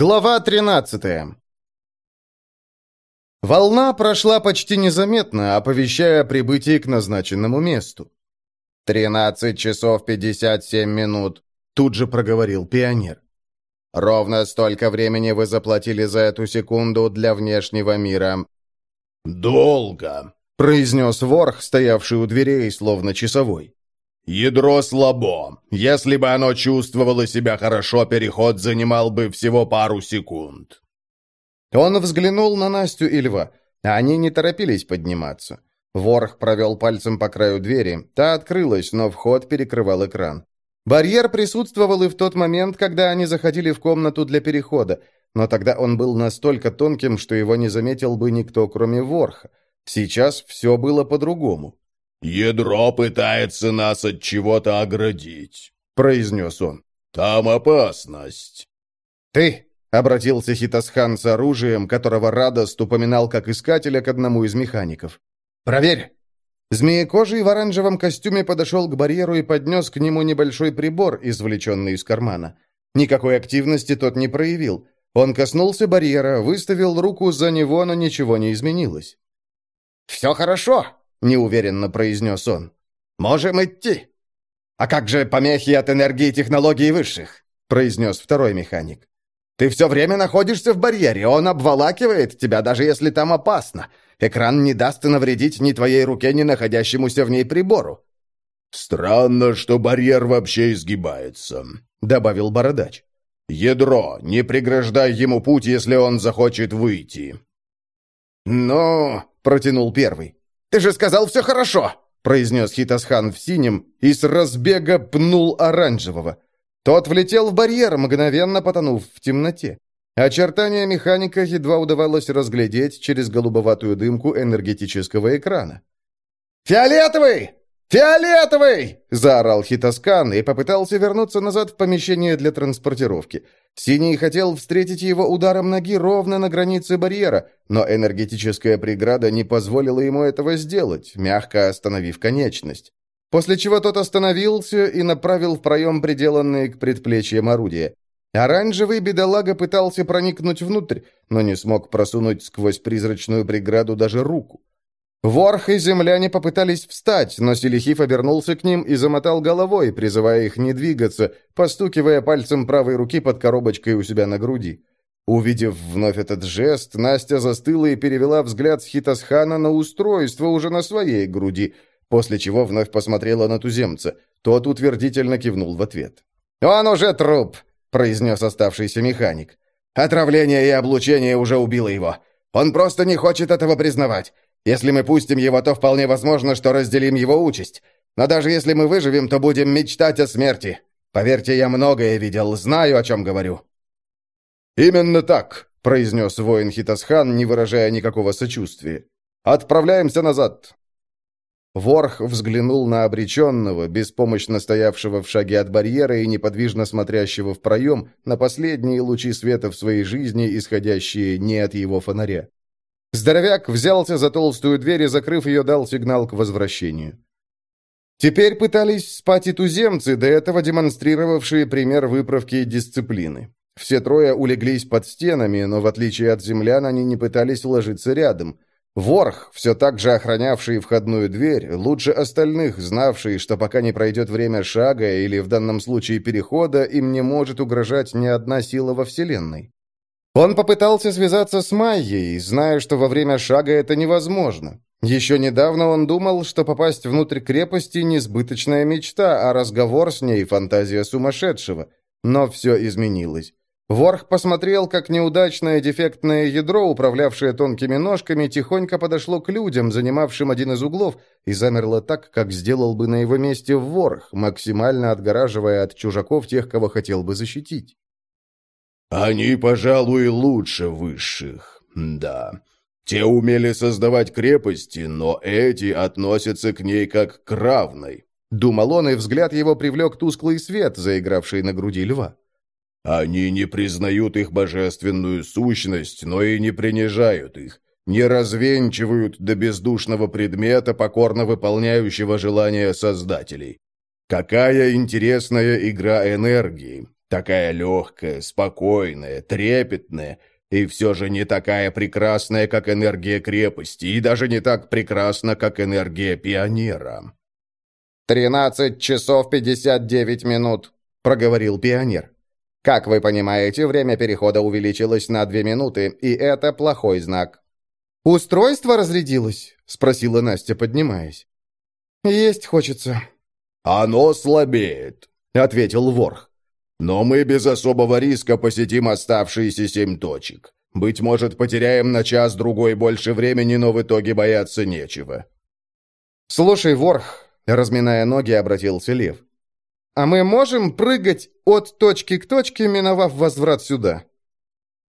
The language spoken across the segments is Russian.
Глава 13 Волна прошла почти незаметно, оповещая о прибытии к назначенному месту. «Тринадцать часов пятьдесят семь минут», — тут же проговорил пионер. «Ровно столько времени вы заплатили за эту секунду для внешнего мира». «Долго», — произнес ворх, стоявший у дверей, словно часовой. Ядро слабо. Если бы оно чувствовало себя хорошо, переход занимал бы всего пару секунд. Он взглянул на Настю и Льва. Они не торопились подниматься. Ворх провел пальцем по краю двери. Та открылась, но вход перекрывал экран. Барьер присутствовал и в тот момент, когда они заходили в комнату для перехода, но тогда он был настолько тонким, что его не заметил бы никто, кроме Ворха. Сейчас все было по-другому. «Ядро пытается нас от чего-то оградить», — произнес он. «Там опасность». «Ты!» — обратился Хитасхан с оружием, которого Радост упоминал как искателя к одному из механиков. «Проверь!» Змеекожий в оранжевом костюме подошел к барьеру и поднес к нему небольшой прибор, извлеченный из кармана. Никакой активности тот не проявил. Он коснулся барьера, выставил руку за него, но ничего не изменилось. «Все хорошо!» — неуверенно произнес он. «Можем идти». «А как же помехи от энергии технологий высших?» — произнес второй механик. «Ты все время находишься в барьере, он обволакивает тебя, даже если там опасно. Экран не даст навредить ни твоей руке, ни находящемуся в ней прибору». «Странно, что барьер вообще изгибается», — добавил Бородач. «Ядро, не преграждай ему путь, если он захочет выйти». «Ну...» — протянул первый. «Ты же сказал, все хорошо!» произнес Хитасхан в синем и с разбега пнул оранжевого. Тот влетел в барьер, мгновенно потонув в темноте. Очертания механика едва удавалось разглядеть через голубоватую дымку энергетического экрана. «Фиолетовый! Фиолетовый!» — заорал Хитаскан и попытался вернуться назад в помещение для транспортировки. Синий хотел встретить его ударом ноги ровно на границе барьера, но энергетическая преграда не позволила ему этого сделать, мягко остановив конечность. После чего тот остановился и направил в проем приделанные к предплечьям орудия. Оранжевый бедолага пытался проникнуть внутрь, но не смог просунуть сквозь призрачную преграду даже руку. Ворх и земляне попытались встать, но Селихиф обернулся к ним и замотал головой, призывая их не двигаться, постукивая пальцем правой руки под коробочкой у себя на груди. Увидев вновь этот жест, Настя застыла и перевела взгляд с Хитасхана на устройство уже на своей груди, после чего вновь посмотрела на туземца. Тот утвердительно кивнул в ответ. «Он уже труп!» — произнес оставшийся механик. «Отравление и облучение уже убило его. Он просто не хочет этого признавать. Если мы пустим его, то вполне возможно, что разделим его участь. Но даже если мы выживем, то будем мечтать о смерти. Поверьте, я многое видел, знаю, о чем говорю». «Именно так», — произнес воин Хитасхан, не выражая никакого сочувствия. «Отправляемся назад». Ворх взглянул на обреченного, беспомощно стоявшего в шаге от барьера и неподвижно смотрящего в проем на последние лучи света в своей жизни, исходящие не от его фонаря. Здоровяк взялся за толстую дверь и, закрыв ее, дал сигнал к возвращению. Теперь пытались спать и туземцы, до этого демонстрировавшие пример выправки и дисциплины. Все трое улеглись под стенами, но в отличие от землян они не пытались ложиться рядом. Ворх, все так же охранявший входную дверь, лучше остальных, знавший, что пока не пройдет время шага или в данном случае перехода, им не может угрожать ни одна сила во Вселенной. Он попытался связаться с Майей, зная, что во время шага это невозможно. Еще недавно он думал, что попасть внутрь крепости – несбыточная мечта, а разговор с ней – фантазия сумасшедшего. Но все изменилось. Ворх посмотрел, как неудачное дефектное ядро, управлявшее тонкими ножками, тихонько подошло к людям, занимавшим один из углов, и замерло так, как сделал бы на его месте Ворх, максимально отгораживая от чужаков тех, кого хотел бы защитить. Они, пожалуй, лучше высших, да. Те умели создавать крепости, но эти относятся к ней как к равной. Думал он, и взгляд его привлек тусклый свет, заигравший на груди льва. Они не признают их божественную сущность, но и не принижают их, не развенчивают до бездушного предмета, покорно выполняющего желания создателей. Какая интересная игра энергии, Такая легкая, спокойная, трепетная, и все же не такая прекрасная, как энергия крепости, и даже не так прекрасна, как энергия пионера». «Тринадцать часов пятьдесят девять минут», — проговорил пионер. «Как вы понимаете, время перехода увеличилось на две минуты, и это плохой знак». «Устройство разрядилось?» — спросила Настя, поднимаясь. «Есть хочется». «Оно слабеет», — ответил Ворх. «Но мы без особого риска посетим оставшиеся семь точек. Быть может, потеряем на час-другой больше времени, но в итоге бояться нечего». «Слушай, Ворх», — разминая ноги, обратился Лев. «А мы можем прыгать от точки к точке, миновав возврат сюда?»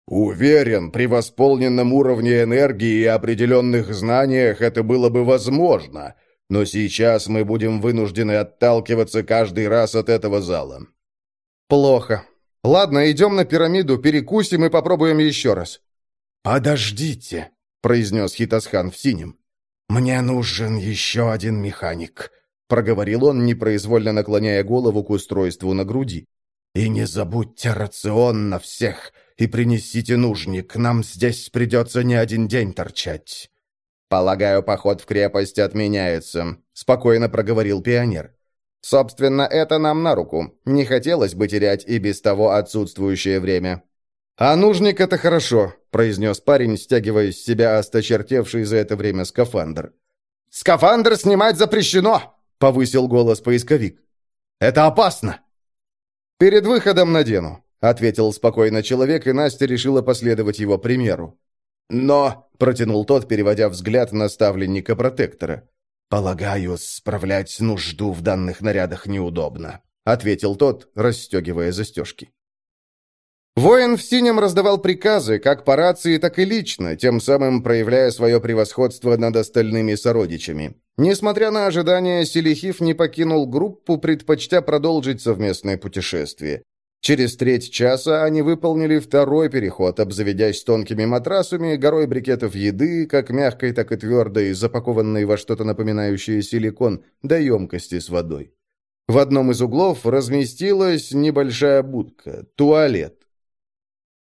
«Уверен, при восполненном уровне энергии и определенных знаниях это было бы возможно, но сейчас мы будем вынуждены отталкиваться каждый раз от этого зала». «Плохо. Ладно, идем на пирамиду, перекусим и попробуем еще раз». «Подождите», — произнес Хитасхан в синем. «Мне нужен еще один механик», — проговорил он, непроизвольно наклоняя голову к устройству на груди. «И не забудьте рацион на всех, и принесите нужник, нам здесь придется не один день торчать». «Полагаю, поход в крепость отменяется», — спокойно проговорил пионер. «Собственно, это нам на руку. Не хотелось бы терять и без того отсутствующее время». «А нужник — это хорошо», — произнес парень, стягивая с себя осточертевший за это время скафандр. «Скафандр снимать запрещено!» — повысил голос поисковик. «Это опасно!» «Перед выходом надену», — ответил спокойно человек, и Настя решила последовать его примеру. «Но», — протянул тот, переводя взгляд на ставленника протектора, «полагаю, справлять нужду в данных нарядах неудобно», — ответил тот, расстегивая застежки. Воин в синем раздавал приказы, как по рации, так и лично, тем самым проявляя свое превосходство над остальными сородичами. Несмотря на ожидания, Селихив не покинул группу, предпочтя продолжить совместное путешествие. Через треть часа они выполнили второй переход, обзаведясь тонкими матрасами, горой брикетов еды, как мягкой, так и твердой, запакованной во что-то напоминающее силикон, до емкости с водой. В одном из углов разместилась небольшая будка, туалет.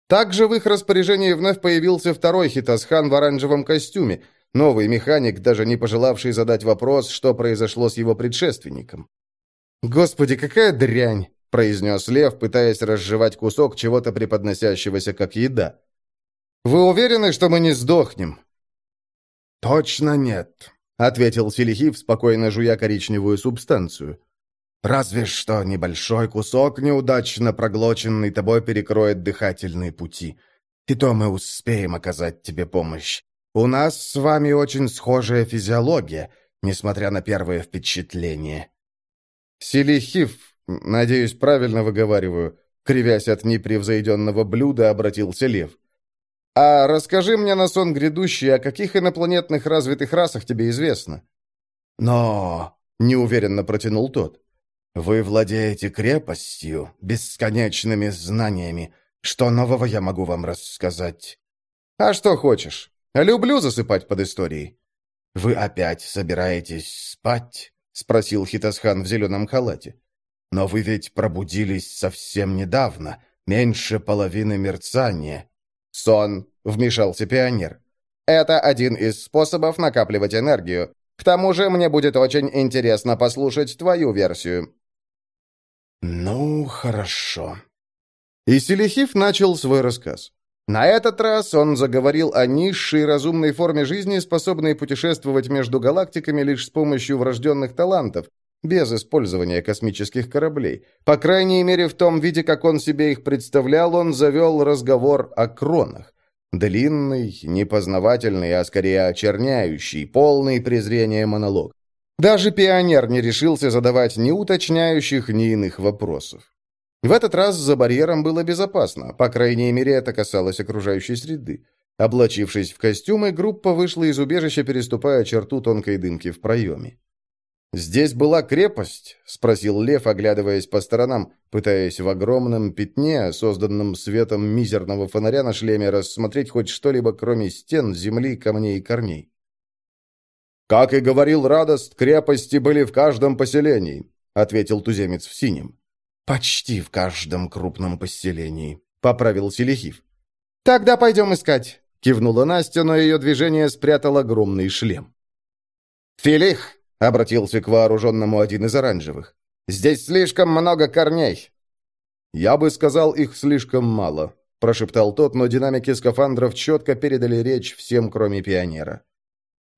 Также в их распоряжении вновь появился второй хитасхан в оранжевом костюме, новый механик, даже не пожелавший задать вопрос, что произошло с его предшественником. «Господи, какая дрянь!» Произнес Лев, пытаясь разжевать кусок чего-то преподносящегося как еда. «Вы уверены, что мы не сдохнем?» «Точно нет», — ответил Селихив, спокойно жуя коричневую субстанцию. «Разве что небольшой кусок, неудачно проглоченный тобой, перекроет дыхательные пути. И то мы успеем оказать тебе помощь. У нас с вами очень схожая физиология, несмотря на первое впечатление». Селихив «Надеюсь, правильно выговариваю», — кривясь от непревзойденного блюда, обратился Лев. «А расскажи мне на сон грядущий, о каких инопланетных развитых расах тебе известно?» «Но...» — неуверенно протянул тот. «Вы владеете крепостью, бесконечными знаниями. Что нового я могу вам рассказать?» «А что хочешь. Люблю засыпать под историей». «Вы опять собираетесь спать?» — спросил Хитасхан в зеленом халате. Но вы ведь пробудились совсем недавно, меньше половины мерцания». «Сон», — вмешался пионер. «Это один из способов накапливать энергию. К тому же мне будет очень интересно послушать твою версию». «Ну, хорошо». И Селихив начал свой рассказ. На этот раз он заговорил о низшей разумной форме жизни, способной путешествовать между галактиками лишь с помощью врожденных талантов, без использования космических кораблей. По крайней мере, в том виде, как он себе их представлял, он завел разговор о кронах. Длинный, непознавательный, а скорее очерняющий, полный презрения монолог. Даже пионер не решился задавать ни уточняющих, ни иных вопросов. В этот раз за барьером было безопасно, по крайней мере, это касалось окружающей среды. Облачившись в костюмы, группа вышла из убежища, переступая черту тонкой дымки в проеме. «Здесь была крепость?» — спросил Лев, оглядываясь по сторонам, пытаясь в огромном пятне, созданном светом мизерного фонаря на шлеме, рассмотреть хоть что-либо, кроме стен, земли, камней и корней. «Как и говорил Радост, крепости были в каждом поселении», — ответил туземец в синем. «Почти в каждом крупном поселении», — поправил Селихив. «Тогда пойдем искать», — кивнула Настя, но ее движение спрятал огромный шлем. «Филих!» — обратился к вооруженному один из оранжевых. «Здесь слишком много корней!» «Я бы сказал, их слишком мало», — прошептал тот, но динамики скафандров четко передали речь всем, кроме пионера.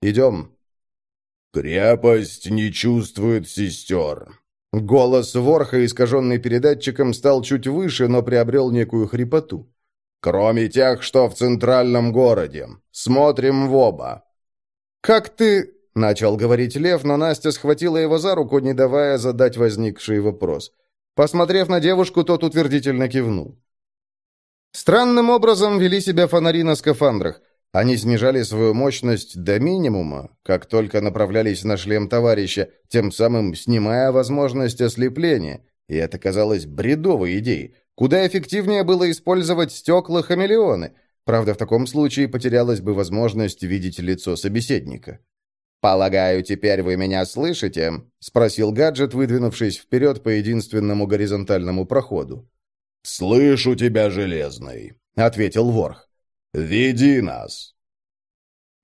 «Идем». «Крепость не чувствует сестер», Голос Ворха, искаженный передатчиком, стал чуть выше, но приобрел некую хрипоту. «Кроме тех, что в центральном городе. Смотрим в оба». «Как ты...» — начал говорить Лев, но Настя схватила его за руку, не давая задать возникший вопрос. Посмотрев на девушку, тот утвердительно кивнул. Странным образом вели себя фонари на скафандрах. Они снижали свою мощность до минимума, как только направлялись на шлем товарища, тем самым снимая возможность ослепления. И это казалось бредовой идеей. Куда эффективнее было использовать стекла-хамелеоны. Правда, в таком случае потерялась бы возможность видеть лицо собеседника. «Полагаю, теперь вы меня слышите?» — спросил гаджет, выдвинувшись вперед по единственному горизонтальному проходу. «Слышу тебя, Железный», — ответил Ворх. «Веди нас!»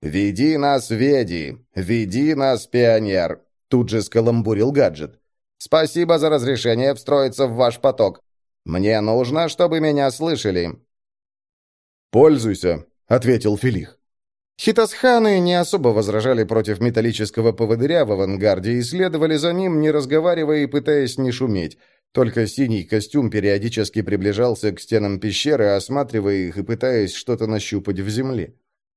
«Веди нас, Веди! Веди нас, пионер!» Тут же скаламбурил гаджет. «Спасибо за разрешение встроиться в ваш поток. Мне нужно, чтобы меня слышали». «Пользуйся», — ответил Филих. Хитосханы не особо возражали против металлического поводыря в авангарде и следовали за ним, не разговаривая и пытаясь не шуметь. Только синий костюм периодически приближался к стенам пещеры, осматривая их и пытаясь что-то нащупать в земле.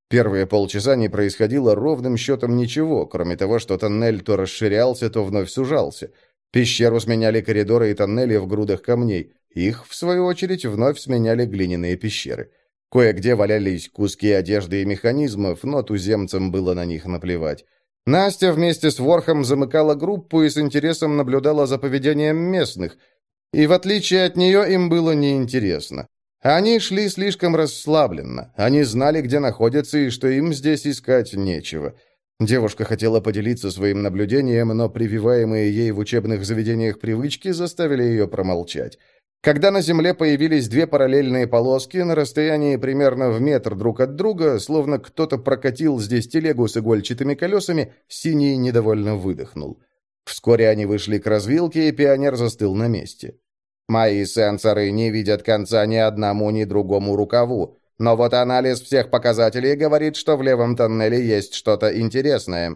Первые полчаса не происходило ровным счетом ничего, кроме того, что тоннель то расширялся, то вновь сужался. Пещеру сменяли коридоры и тоннели в грудах камней. Их, в свою очередь, вновь сменяли глиняные пещеры. Кое-где валялись куски одежды и механизмов, но туземцам было на них наплевать. Настя вместе с Ворхом замыкала группу и с интересом наблюдала за поведением местных. И в отличие от нее им было неинтересно. Они шли слишком расслабленно. Они знали, где находятся и что им здесь искать нечего. Девушка хотела поделиться своим наблюдением, но прививаемые ей в учебных заведениях привычки заставили ее промолчать. Когда на Земле появились две параллельные полоски на расстоянии примерно в метр друг от друга, словно кто-то прокатил здесь телегу с игольчатыми колесами, Синий недовольно выдохнул. Вскоре они вышли к развилке, и пионер застыл на месте. «Мои сенсоры не видят конца ни одному, ни другому рукаву, но вот анализ всех показателей говорит, что в левом тоннеле есть что-то интересное».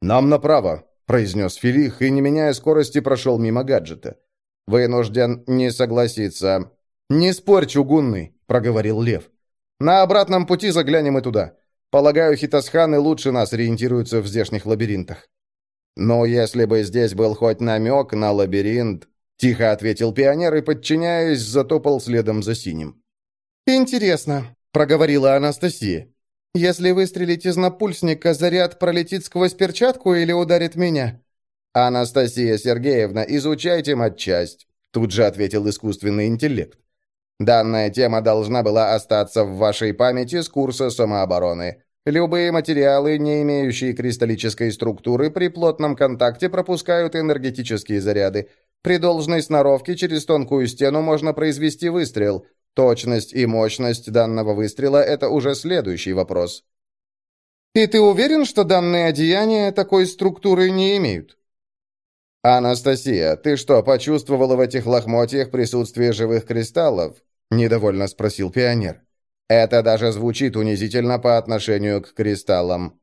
«Нам направо», — произнес Филих, и, не меняя скорости, прошел мимо гаджета. «Вынужден не согласиться». «Не спорь, чугунный», — проговорил Лев. «На обратном пути заглянем и туда. Полагаю, хитосханы лучше нас ориентируются в здешних лабиринтах». «Ну, если бы здесь был хоть намек на лабиринт...» — тихо ответил пионер и, подчиняясь, затопал следом за синим. «Интересно», — проговорила Анастасия. «Если выстрелить из напульсника, заряд пролетит сквозь перчатку или ударит меня?» «Анастасия Сергеевна, изучайте матчасть», — тут же ответил искусственный интеллект. «Данная тема должна была остаться в вашей памяти с курса самообороны. Любые материалы, не имеющие кристаллической структуры, при плотном контакте пропускают энергетические заряды. При должной сноровке через тонкую стену можно произвести выстрел. Точность и мощность данного выстрела – это уже следующий вопрос». «И ты уверен, что данные одеяния такой структуры не имеют?» «Анастасия, ты что, почувствовала в этих лохмотьях присутствие живых кристаллов?» – недовольно спросил пионер. «Это даже звучит унизительно по отношению к кристаллам».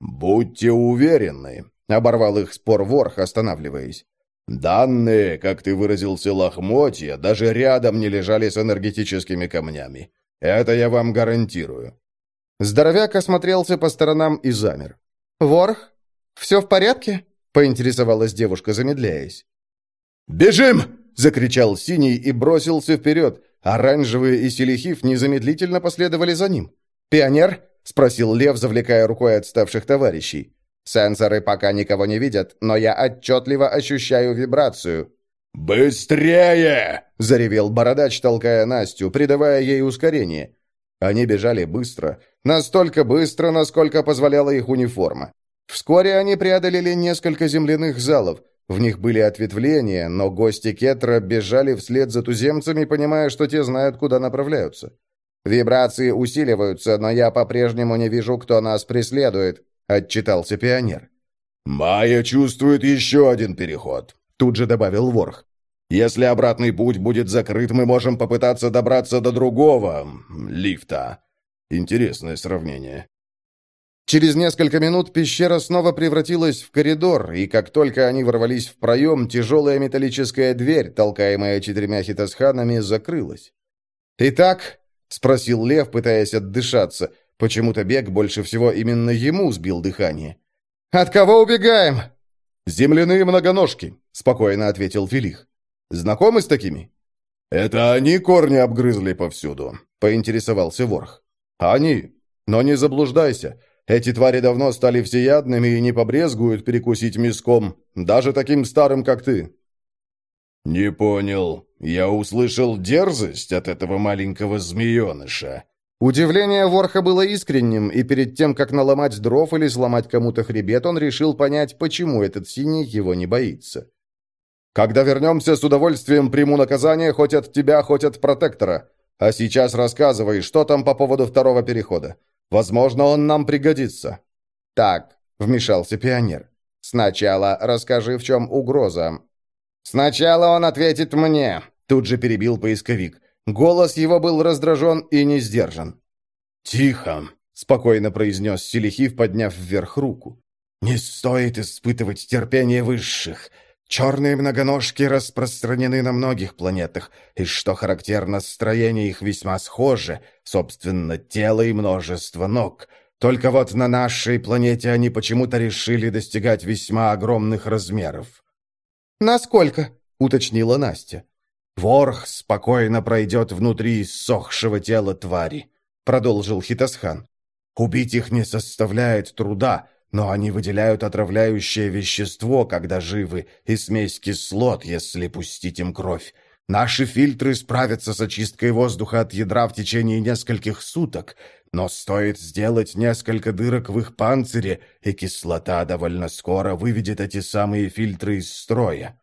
«Будьте уверены», — оборвал их спор Ворх, останавливаясь. «Данные, как ты выразился, лохмотья, даже рядом не лежали с энергетическими камнями. Это я вам гарантирую». Здоровяк осмотрелся по сторонам и замер. «Ворх, все в порядке?» — поинтересовалась девушка, замедляясь. «Бежим!» — закричал Синий и бросился вперед. Оранжевые и Селихив незамедлительно последовали за ним. «Пионер?» — спросил Лев, завлекая рукой отставших товарищей. «Сенсоры пока никого не видят, но я отчетливо ощущаю вибрацию». «Быстрее!» — заревел Бородач, толкая Настю, придавая ей ускорение. Они бежали быстро. Настолько быстро, насколько позволяла их униформа. Вскоре они преодолели несколько земляных залов. В них были ответвления, но гости Кетра бежали вслед за туземцами, понимая, что те знают, куда направляются. «Вибрации усиливаются, но я по-прежнему не вижу, кто нас преследует», — отчитался пионер. «Майя чувствует еще один переход», — тут же добавил Ворх. «Если обратный путь будет закрыт, мы можем попытаться добраться до другого лифта». Интересное сравнение. Через несколько минут пещера снова превратилась в коридор, и как только они ворвались в проем, тяжелая металлическая дверь, толкаемая четырьмя хитосханами, закрылась. «Итак?» — спросил Лев, пытаясь отдышаться. Почему-то бег больше всего именно ему сбил дыхание. «От кого убегаем?» «Земляные многоножки», — спокойно ответил Филих. «Знакомы с такими?» «Это они корни обгрызли повсюду», — поинтересовался Ворх. «Они. Но не заблуждайся. Эти твари давно стали всеядными и не побрезгуют перекусить миском, даже таким старым, как ты». «Не понял. Я услышал дерзость от этого маленького змееныша». Удивление Ворха было искренним, и перед тем, как наломать дров или сломать кому-то хребет, он решил понять, почему этот синий его не боится. «Когда вернемся, с удовольствием приму наказание хоть от тебя, хоть от протектора. А сейчас рассказывай, что там по поводу второго перехода. Возможно, он нам пригодится». «Так», — вмешался пионер. «Сначала расскажи, в чем угроза». «Сначала он ответит мне», — тут же перебил поисковик. Голос его был раздражен и не сдержан. «Тихо», — спокойно произнес Селихив, подняв вверх руку. «Не стоит испытывать терпение высших. Черные многоножки распространены на многих планетах, и, что характерно, строение их весьма схоже, собственно, тело и множество ног. Только вот на нашей планете они почему-то решили достигать весьма огромных размеров. «Насколько?» — уточнила Настя. «Ворх спокойно пройдет внутри иссохшего тела твари», — продолжил Хитосхан. «Убить их не составляет труда, но они выделяют отравляющее вещество, когда живы, и смесь кислот, если пустить им кровь. Наши фильтры справятся с очисткой воздуха от ядра в течение нескольких суток, но стоит сделать несколько дырок в их панцире, и кислота довольно скоро выведет эти самые фильтры из строя.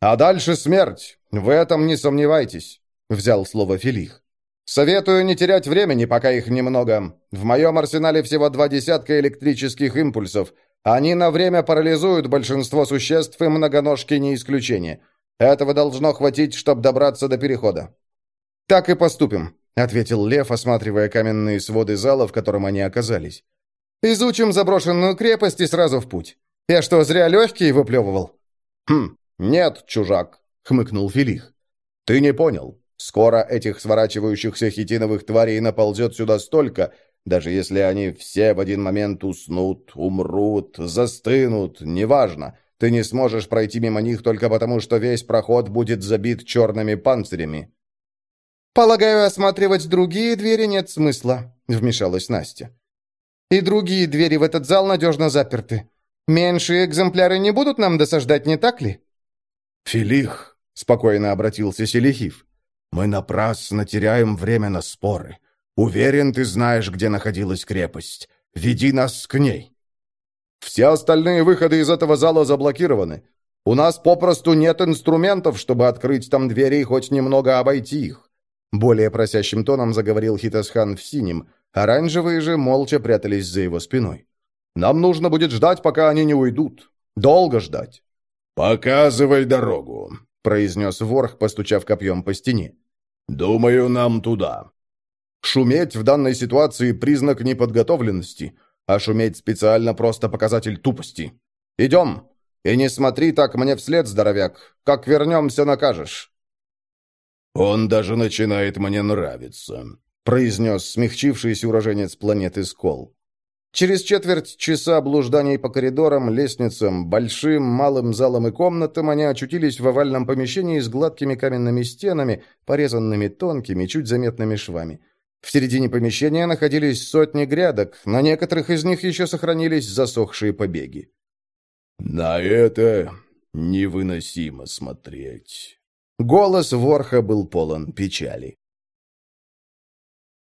«А дальше смерть, в этом не сомневайтесь», — взял слово Филих. Советую не терять времени, пока их немного. В моем арсенале всего два десятка электрических импульсов. Они на время парализуют большинство существ, и многоножки не исключение. Этого должно хватить, чтобы добраться до перехода». «Так и поступим», — ответил Лев, осматривая каменные своды зала, в котором они оказались. «Изучим заброшенную крепость и сразу в путь. Я что, зря легкие выплевывал?» «Хм, нет, чужак», — хмыкнул Филих. «Ты не понял. Скоро этих сворачивающихся хитиновых тварей наползет сюда столько, даже если они все в один момент уснут, умрут, застынут, неважно. Ты не сможешь пройти мимо них только потому, что весь проход будет забит черными панцирями». «Полагаю, осматривать другие двери нет смысла», — вмешалась Настя. «И другие двери в этот зал надежно заперты. Меньшие экземпляры не будут нам досаждать, не так ли?» «Филих», — спокойно обратился Селихив, мы напрасно теряем время на споры. Уверен, ты знаешь, где находилась крепость. Веди нас к ней». «Все остальные выходы из этого зала заблокированы. У нас попросту нет инструментов, чтобы открыть там двери и хоть немного обойти их». Более просящим тоном заговорил Хитасхан в синем, оранжевые же молча прятались за его спиной. «Нам нужно будет ждать, пока они не уйдут. Долго ждать». «Показывай дорогу», — произнес Ворх, постучав копьем по стене. «Думаю, нам туда». Шуметь в данной ситуации – признак неподготовленности, а шуметь специально просто показатель тупости. «Идем!» «И не смотри так мне вслед, здоровяк. Как вернемся, накажешь». «Он даже начинает мне нравиться», — произнес смягчившийся уроженец планеты Скол. Через четверть часа блужданий по коридорам, лестницам, большим, малым залам и комнатам они очутились в овальном помещении с гладкими каменными стенами, порезанными тонкими, чуть заметными швами. В середине помещения находились сотни грядок, на некоторых из них еще сохранились засохшие побеги. «На это невыносимо смотреть». Голос Ворха был полон печали.